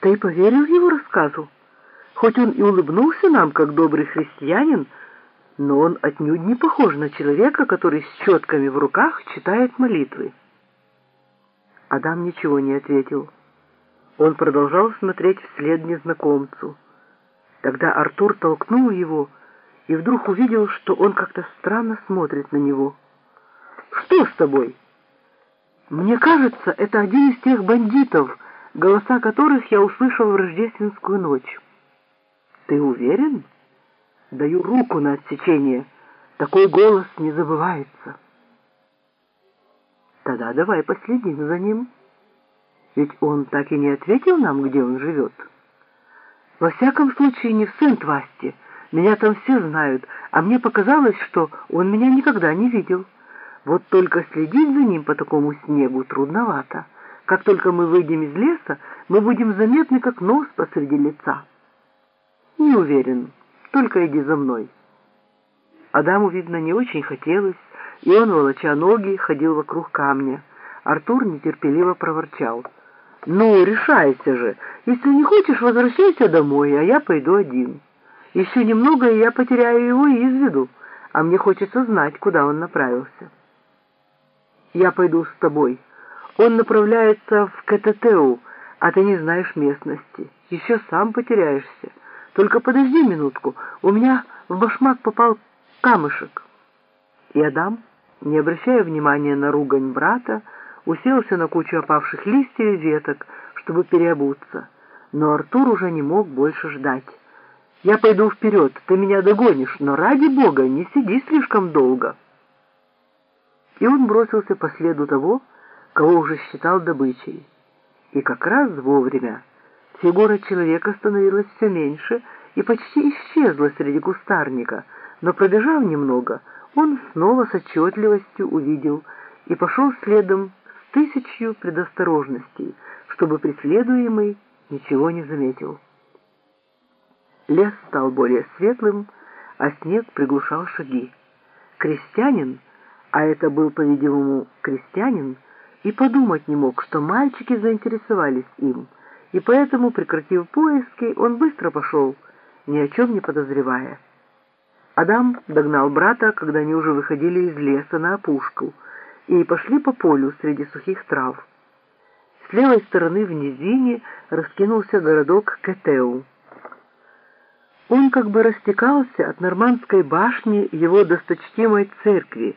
Ты поверил его рассказу? Хоть он и улыбнулся нам, как добрый христианин, но он отнюдь не похож на человека, который с четками в руках читает молитвы. Адам ничего не ответил. Он продолжал смотреть вслед незнакомцу. Тогда Артур толкнул его и вдруг увидел, что он как-то странно смотрит на него. «Что с тобой?» «Мне кажется, это один из тех бандитов, голоса которых я услышал в рождественскую ночь». «Ты уверен?» «Даю руку на отсечение. Такой голос не забывается». «Тогда давай последим за ним. Ведь он так и не ответил нам, где он живет». «Во всяком случае, не в Сент-Васте». Меня там все знают, а мне показалось, что он меня никогда не видел. Вот только следить за ним по такому снегу трудновато. Как только мы выйдем из леса, мы будем заметны, как нос посреди лица. Не уверен, только иди за мной. Адаму, видно, не очень хотелось, и он, волоча ноги, ходил вокруг камня. Артур нетерпеливо проворчал. «Ну, решайся же. Если не хочешь, возвращайся домой, а я пойду один». Еще немного, и я потеряю его из виду, а мне хочется знать, куда он направился. Я пойду с тобой. Он направляется в Кататеу, а ты не знаешь местности. Еще сам потеряешься. Только подожди минутку, у меня в башмак попал камышек. И Адам, не обращая внимания на ругань брата, уселся на кучу опавших листьев и веток, чтобы переобуться. Но Артур уже не мог больше ждать. Я пойду вперед, ты меня догонишь, но ради бога не сиди слишком долго. И он бросился по следу того, кого уже считал добычей. И как раз вовремя фигура человека становилась все меньше и почти исчезла среди кустарника, но пробежав немного, он снова с отчетливостью увидел и пошел следом с тысячью предосторожностей, чтобы преследуемый ничего не заметил. Лес стал более светлым, а снег приглушал шаги. Крестьянин, а это был, по-видимому, крестьянин, и подумать не мог, что мальчики заинтересовались им, и поэтому, прекратив поиски, он быстро пошел, ни о чем не подозревая. Адам догнал брата, когда они уже выходили из леса на опушку, и пошли по полю среди сухих трав. С левой стороны в низине раскинулся городок Кетеу. Он как бы растекался от Нормандской башни его досточтимой церкви,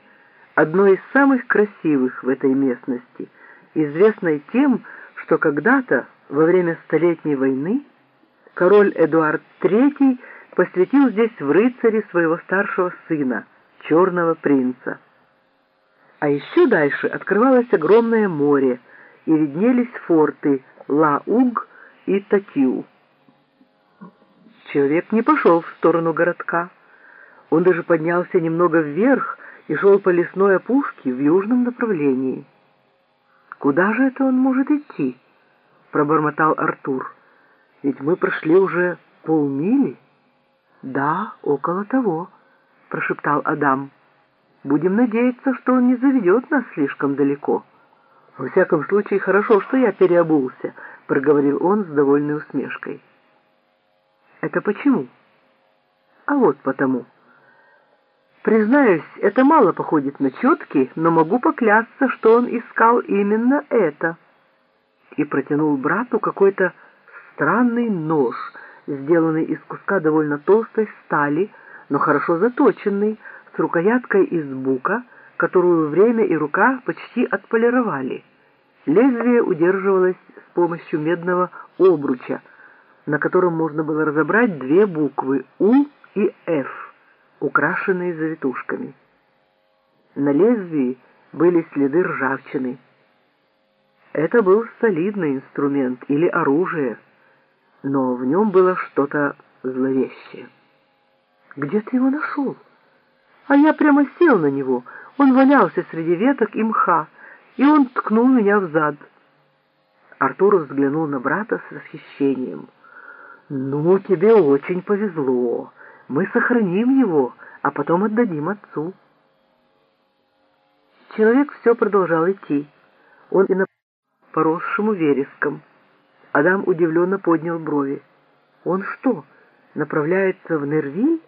одной из самых красивых в этой местности, известной тем, что когда-то, во время Столетней войны, король Эдуард III посвятил здесь в рыцаре своего старшего сына, черного принца. А еще дальше открывалось огромное море, и виднелись форты Ла-Уг и Татиу. Человек не пошел в сторону городка. Он даже поднялся немного вверх и шел по лесной опушке в южном направлении. «Куда же это он может идти?» — пробормотал Артур. «Ведь мы прошли уже полмили». «Да, около того», — прошептал Адам. «Будем надеяться, что он не заведет нас слишком далеко». «Во всяком случае, хорошо, что я переобулся», — проговорил он с довольной усмешкой. Это почему? А вот потому. Признаюсь, это мало походит на четкий, но могу поклясться, что он искал именно это. И протянул брату какой-то странный нож, сделанный из куска довольно толстой стали, но хорошо заточенный, с рукояткой из бука, которую время и рука почти отполировали. Лезвие удерживалось с помощью медного обруча, на котором можно было разобрать две буквы «У» и «Ф», украшенные завитушками. На лезвии были следы ржавчины. Это был солидный инструмент или оружие, но в нем было что-то зловещее. «Где ты его нашел?» А я прямо сел на него. Он валялся среди веток и мха, и он ткнул меня в зад. Артур взглянул на брата с восхищением. «Ну, тебе очень повезло. Мы сохраним его, а потом отдадим отцу». Человек все продолжал идти. Он и на поросшему вереском. Адам удивленно поднял брови. «Он что, направляется в Нервиль?»